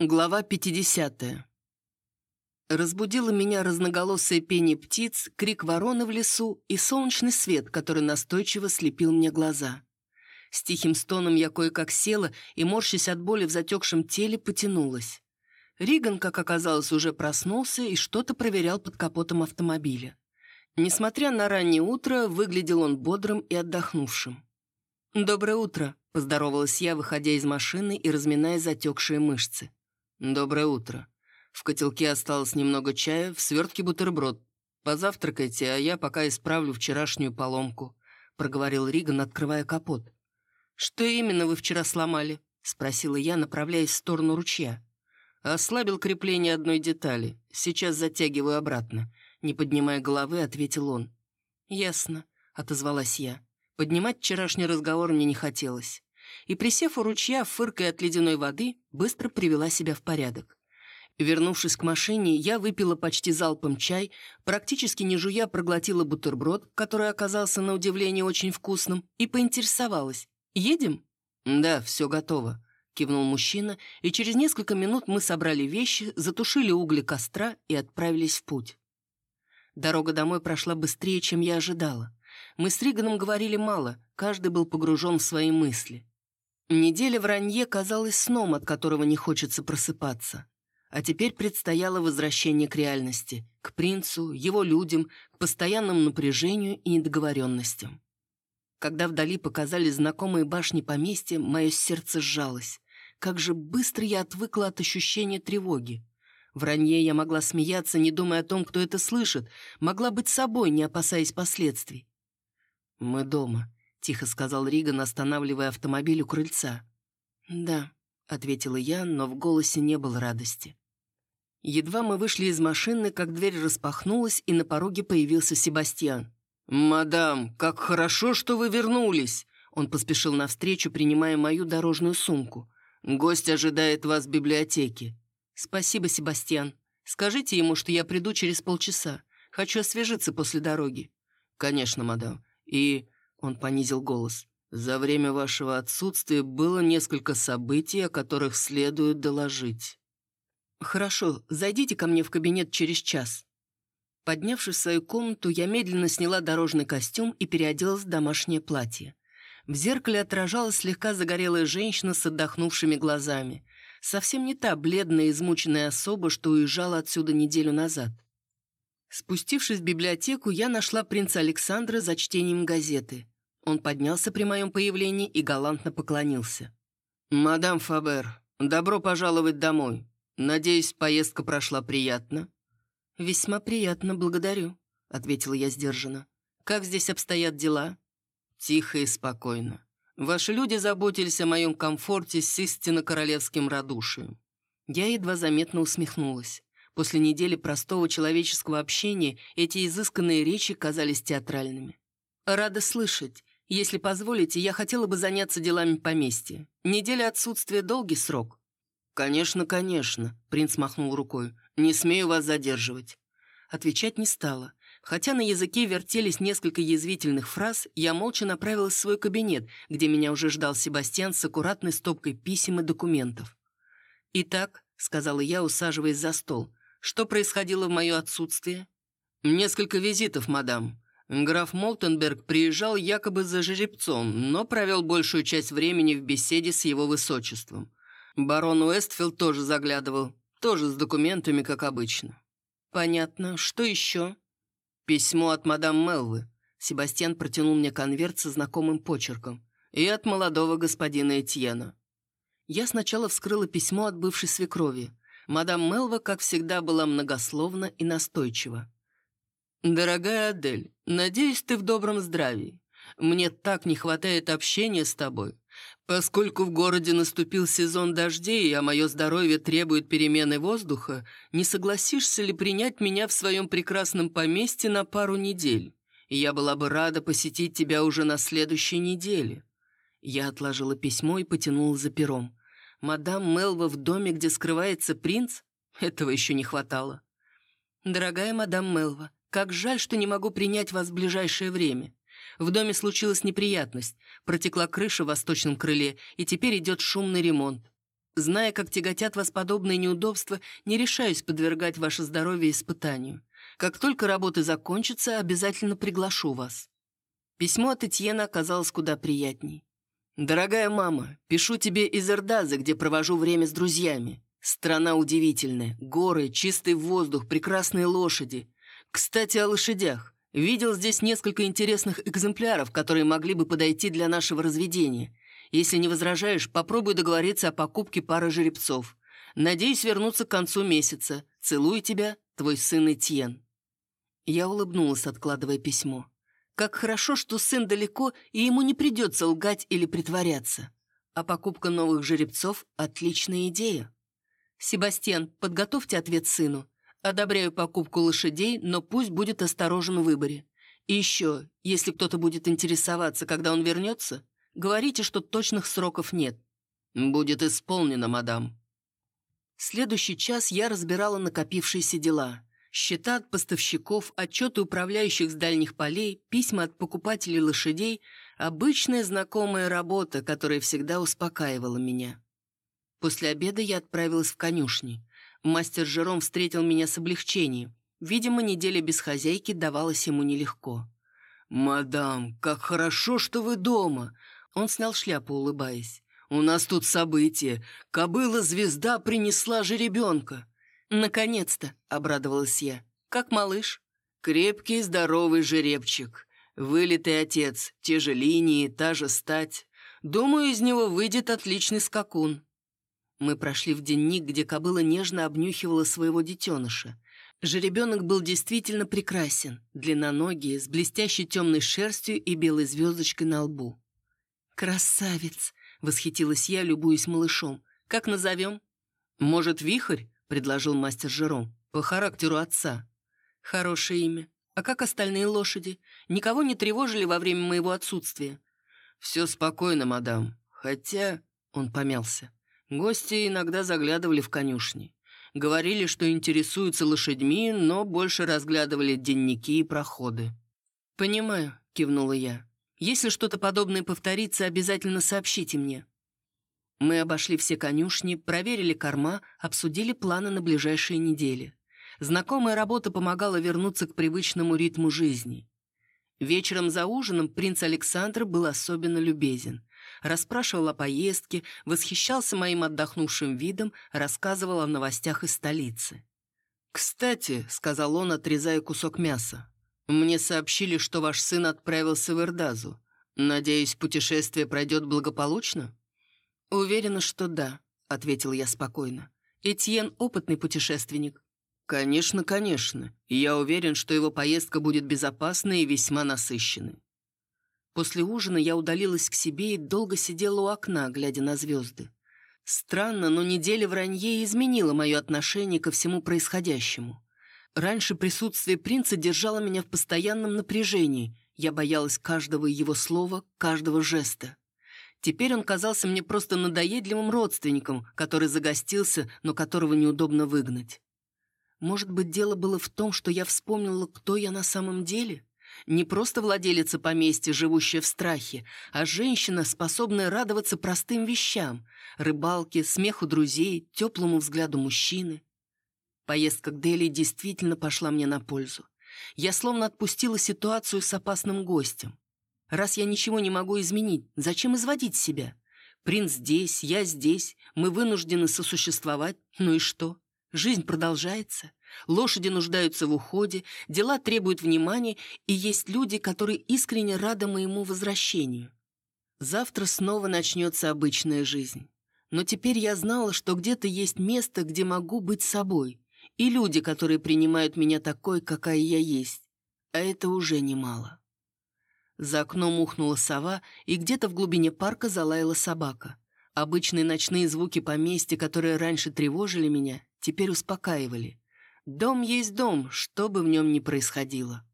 Глава 50. Разбудило меня разноголосое пение птиц, крик вороны в лесу и солнечный свет, который настойчиво слепил мне глаза. С тихим стоном я кое-как села и, морщась от боли в затекшем теле, потянулась. Риган, как оказалось, уже проснулся и что-то проверял под капотом автомобиля. Несмотря на раннее утро, выглядел он бодрым и отдохнувшим. «Доброе утро», — поздоровалась я, выходя из машины и разминая затекшие мышцы. «Доброе утро. В котелке осталось немного чая, в свертке бутерброд. Позавтракайте, а я пока исправлю вчерашнюю поломку», — проговорил Риган, открывая капот. «Что именно вы вчера сломали?» — спросила я, направляясь в сторону ручья. «Ослабил крепление одной детали. Сейчас затягиваю обратно», — не поднимая головы, ответил он. «Ясно», — отозвалась я. Поднимать вчерашний разговор мне не хотелось и, присев у ручья, фыркая от ледяной воды, быстро привела себя в порядок. Вернувшись к машине, я выпила почти залпом чай, практически не жуя проглотила бутерброд, который оказался на удивление очень вкусным, и поинтересовалась. «Едем?» «Да, все готово», — кивнул мужчина, и через несколько минут мы собрали вещи, затушили угли костра и отправились в путь. Дорога домой прошла быстрее, чем я ожидала. Мы с Риганом говорили мало, каждый был погружен в свои мысли. Неделя в Ранье казалась сном, от которого не хочется просыпаться. А теперь предстояло возвращение к реальности, к принцу, его людям, к постоянному напряжению и недоговоренностям. Когда вдали показались знакомые башни поместья, мое сердце сжалось. Как же быстро я отвыкла от ощущения тревоги. В Ранье я могла смеяться, не думая о том, кто это слышит, могла быть собой, не опасаясь последствий. «Мы дома», — тихо сказал Риган, останавливая автомобиль у крыльца. «Да», — ответила я, но в голосе не было радости. Едва мы вышли из машины, как дверь распахнулась, и на пороге появился Себастьян. «Мадам, как хорошо, что вы вернулись!» Он поспешил навстречу, принимая мою дорожную сумку. «Гость ожидает вас в библиотеке». «Спасибо, Себастьян. Скажите ему, что я приду через полчаса. Хочу освежиться после дороги». «Конечно, мадам. И он понизил голос. «За время вашего отсутствия было несколько событий, о которых следует доложить». «Хорошо, зайдите ко мне в кабинет через час». Поднявшись в свою комнату, я медленно сняла дорожный костюм и переоделась в домашнее платье. В зеркале отражалась слегка загорелая женщина с отдохнувшими глазами. Совсем не та бледная, измученная особа, что уезжала отсюда неделю назад. Спустившись в библиотеку, я нашла принца Александра за чтением газеты. Он поднялся при моем появлении и галантно поклонился. «Мадам Фабер, добро пожаловать домой. Надеюсь, поездка прошла приятно?» «Весьма приятно, благодарю», — ответила я сдержанно. «Как здесь обстоят дела?» «Тихо и спокойно. Ваши люди заботились о моем комфорте с истинно королевским радушием». Я едва заметно усмехнулась. После недели простого человеческого общения эти изысканные речи казались театральными. «Рада слышать. Если позволите, я хотела бы заняться делами поместья. Неделя отсутствия — долгий срок». «Конечно, конечно», — принц махнул рукой. «Не смею вас задерживать». Отвечать не стала. Хотя на языке вертелись несколько язвительных фраз, я молча направилась в свой кабинет, где меня уже ждал Себастьян с аккуратной стопкой писем и документов. «Итак», — сказала я, усаживаясь за стол, что происходило в мое отсутствие?» «Несколько визитов, мадам. Граф Молтенберг приезжал якобы за жеребцом, но провел большую часть времени в беседе с его высочеством. Барон Уэстфилд тоже заглядывал, тоже с документами, как обычно». «Понятно. Что еще?» «Письмо от мадам Мелвы». Себастьян протянул мне конверт со знакомым почерком. «И от молодого господина Этьена». Я сначала вскрыла письмо от бывшей свекрови. Мадам Мелва, как всегда, была многословна и настойчива. «Дорогая Адель, надеюсь, ты в добром здравии. Мне так не хватает общения с тобой. Поскольку в городе наступил сезон дождей, а мое здоровье требует перемены воздуха, не согласишься ли принять меня в своем прекрасном поместье на пару недель? Я была бы рада посетить тебя уже на следующей неделе». Я отложила письмо и потянула за пером. Мадам Мелва в доме, где скрывается принц? Этого еще не хватало. Дорогая мадам Мелва, как жаль, что не могу принять вас в ближайшее время. В доме случилась неприятность. Протекла крыша в восточном крыле, и теперь идет шумный ремонт. Зная, как тяготят вас подобные неудобства, не решаюсь подвергать ваше здоровье испытанию. Как только работы закончатся, обязательно приглашу вас». Письмо от Этьена оказалось куда приятней. «Дорогая мама, пишу тебе из Эрдаза, где провожу время с друзьями. Страна удивительная. Горы, чистый воздух, прекрасные лошади. Кстати, о лошадях. Видел здесь несколько интересных экземпляров, которые могли бы подойти для нашего разведения. Если не возражаешь, попробуй договориться о покупке пары жеребцов. Надеюсь вернуться к концу месяца. Целую тебя, твой сын Этьен». Я улыбнулась, откладывая письмо. Как хорошо, что сын далеко, и ему не придется лгать или притворяться. А покупка новых жеребцов – отличная идея. «Себастьян, подготовьте ответ сыну. Одобряю покупку лошадей, но пусть будет осторожен в выборе. И еще, если кто-то будет интересоваться, когда он вернется, говорите, что точных сроков нет». «Будет исполнено, мадам». Следующий час я разбирала накопившиеся дела. Счета от поставщиков, отчеты управляющих с дальних полей, письма от покупателей лошадей – обычная знакомая работа, которая всегда успокаивала меня. После обеда я отправилась в конюшни. Мастер Жером встретил меня с облегчением. Видимо, неделя без хозяйки давалась ему нелегко. «Мадам, как хорошо, что вы дома!» Он снял шляпу, улыбаясь. «У нас тут событие. Кобыла-звезда принесла жеребенка». «Наконец-то!» — обрадовалась я. «Как малыш?» «Крепкий, здоровый жеребчик. Вылитый отец, те же линии, та же стать. Думаю, из него выйдет отличный скакун». Мы прошли в денник, где кобыла нежно обнюхивала своего детеныша. Жеребенок был действительно прекрасен, длинноногий, с блестящей темной шерстью и белой звездочкой на лбу. «Красавец!» — восхитилась я, любуясь малышом. «Как назовем?» «Может, Вихрь?» — предложил мастер Жером. «По характеру отца». «Хорошее имя. А как остальные лошади? Никого не тревожили во время моего отсутствия?» «Все спокойно, мадам. Хотя...» — он помялся. Гости иногда заглядывали в конюшни. Говорили, что интересуются лошадьми, но больше разглядывали денники и проходы. «Понимаю», — кивнула я. «Если что-то подобное повторится, обязательно сообщите мне». Мы обошли все конюшни, проверили корма, обсудили планы на ближайшие недели. Знакомая работа помогала вернуться к привычному ритму жизни. Вечером за ужином принц Александр был особенно любезен расспрашивал о поездке, восхищался моим отдохнувшим видом, рассказывал о новостях из столицы. «Кстати», — сказал он, отрезая кусок мяса, «мне сообщили, что ваш сын отправился в Эрдазу. Надеюсь, путешествие пройдет благополучно?» «Уверена, что да», — ответил я спокойно. «Этьен — опытный путешественник». «Конечно, конечно. Я уверен, что его поездка будет безопасной и весьма насыщенной. После ужина я удалилась к себе и долго сидела у окна, глядя на звезды. Странно, но неделя в Ранье изменила мое отношение ко всему происходящему. Раньше присутствие принца держало меня в постоянном напряжении. Я боялась каждого его слова, каждого жеста. Теперь он казался мне просто надоедливым родственником, который загостился, но которого неудобно выгнать. Может быть, дело было в том, что я вспомнила, кто я на самом деле? Не просто владелица поместья, живущая в страхе, а женщина, способная радоваться простым вещам — рыбалке, смеху друзей, теплому взгляду мужчины. Поездка к Дели действительно пошла мне на пользу. Я словно отпустила ситуацию с опасным гостем. Раз я ничего не могу изменить, зачем изводить себя? Принц здесь, я здесь, мы вынуждены сосуществовать, ну и что? Жизнь продолжается. Лошади нуждаются в уходе, дела требуют внимания, и есть люди, которые искренне рады моему возвращению. Завтра снова начнется обычная жизнь. Но теперь я знала, что где-то есть место, где могу быть собой, и люди, которые принимают меня такой, какая я есть. А это уже немало. За окном ухнула сова, и где-то в глубине парка залаяла собака. Обычные ночные звуки поместья, которые раньше тревожили меня, теперь успокаивали. Дом есть дом, что бы в нем ни происходило.